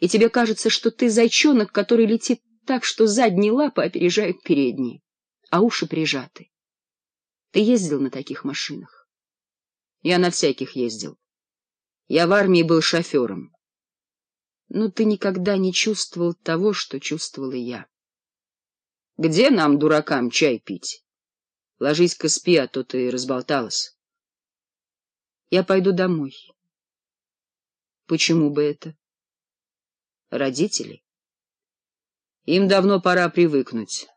и тебе кажется, что ты зайчонок, который летит так, что задние лапы опережают передние, а уши прижаты. Ты ездил на таких машинах? Я на всяких ездил. Я в армии был шофером. Но ты никогда не чувствовал того, что чувствовал и я. Где нам, дуракам, чай пить? Ложись-ка спи, а то ты разболталась. Я пойду домой. Почему бы это? Родителей. Им давно пора привыкнуть.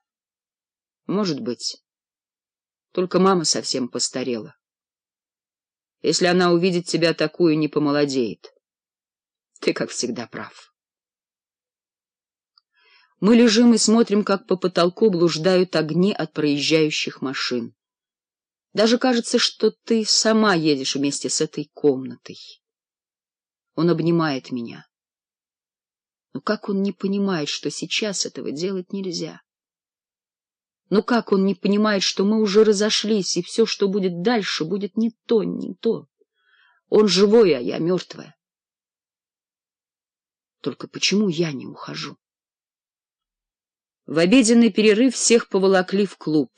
Может быть. Только мама совсем постарела. Если она увидит тебя такую, не помолодеет. Ты, как всегда, прав. Мы лежим и смотрим, как по потолку блуждают огни от проезжающих машин. Даже кажется, что ты сама едешь вместе с этой комнатой. Он обнимает меня. Но как он не понимает, что сейчас этого делать нельзя? Но как он не понимает, что мы уже разошлись, и все, что будет дальше, будет не то, не то? Он живой, а я мертвая. Только почему я не ухожу? В обеденный перерыв всех поволокли в клуб.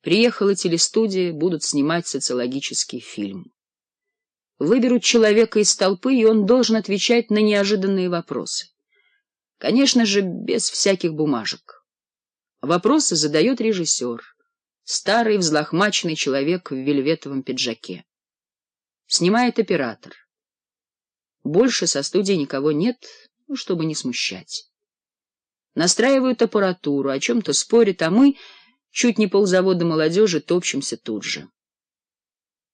Приехала телестудия, будут снимать социологический фильм выберут человека из толпы, и он должен отвечать на неожиданные вопросы. Конечно же, без всяких бумажек. Вопросы задает режиссер, старый взлохмаченный человек в вельветовом пиджаке. Снимает оператор. Больше со студии никого нет, ну, чтобы не смущать. Настраивают аппаратуру, о чем-то спорят, а мы, чуть не ползавода молодежи, топчемся тут же.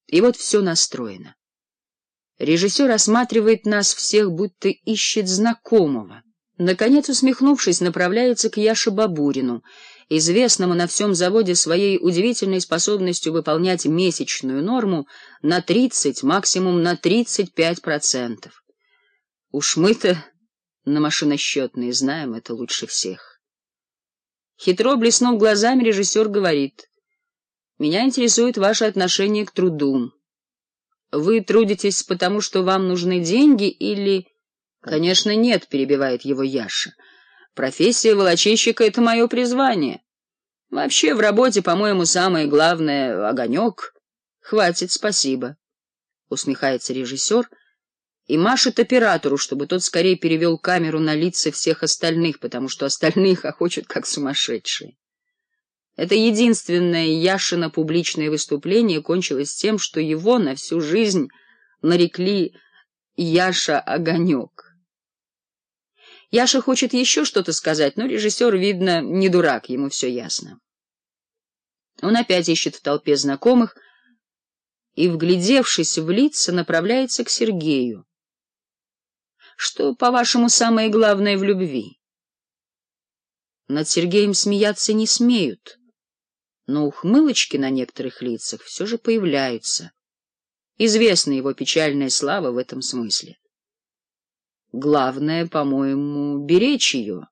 И вот все настроено. Режиссер осматривает нас всех, будто ищет знакомого. Наконец, усмехнувшись, направляется к Яше Бабурину, известному на всем заводе своей удивительной способностью выполнять месячную норму на 30, максимум на 35 процентов. Уж мы-то на машиносчетные знаем это лучше всех. Хитро блеснув глазами, режиссер говорит, «Меня интересует ваше отношение к труду». Вы трудитесь, потому что вам нужны деньги или... Конечно, нет, перебивает его Яша. Профессия волочильщика — это мое призвание. Вообще в работе, по-моему, самое главное — огонек. Хватит, спасибо. Усмехается режиссер и машет оператору, чтобы тот скорее перевел камеру на лица всех остальных, потому что остальных охочут как сумасшедшие. Это единственное Яшина публичное выступление кончилось тем, что его на всю жизнь нарекли «Яша Огонек». Яша хочет еще что-то сказать, но режиссер, видно, не дурак, ему все ясно. Он опять ищет в толпе знакомых и, вглядевшись в лица, направляется к Сергею. «Что, по-вашему, самое главное в любви?» Над Сергеем смеяться не смеют но ухмылочки на некоторых лицах все же появляются. Известна его печальная слава в этом смысле. Главное, по-моему, беречь ее,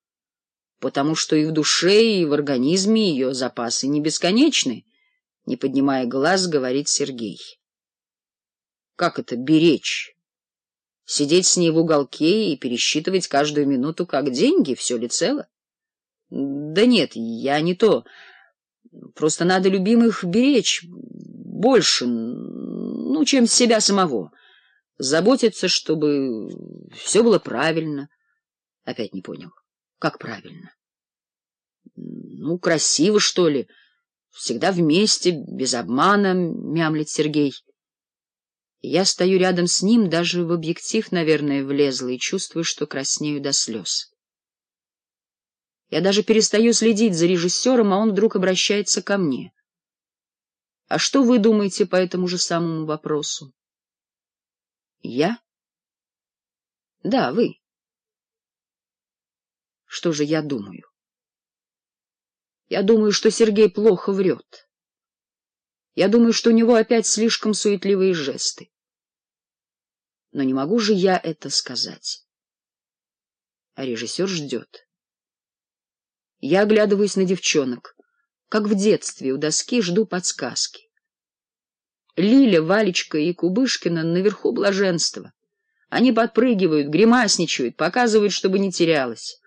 потому что и в душе, и в организме ее запасы не бесконечны, — не поднимая глаз, говорит Сергей. Как это беречь? Сидеть с ней в уголке и пересчитывать каждую минуту как деньги, все ли цело? Да нет, я не то... Просто надо любимых беречь больше, ну, чем себя самого. Заботиться, чтобы все было правильно. Опять не понял. Как правильно? Ну, красиво, что ли. Всегда вместе, без обмана, мямлит Сергей. Я стою рядом с ним, даже в объектив, наверное, влезла, и чувствую, что краснею до слез. Я даже перестаю следить за режиссером, а он вдруг обращается ко мне. А что вы думаете по этому же самому вопросу? Я? Да, вы. Что же я думаю? Я думаю, что Сергей плохо врет. Я думаю, что у него опять слишком суетливые жесты. Но не могу же я это сказать. А режиссер ждет. Я оглядываюсь на девчонок. Как в детстве у доски жду подсказки. Лиля, Валечка и Кубышкина наверху блаженство. Они подпрыгивают, гримасничают, показывают, чтобы не терялось.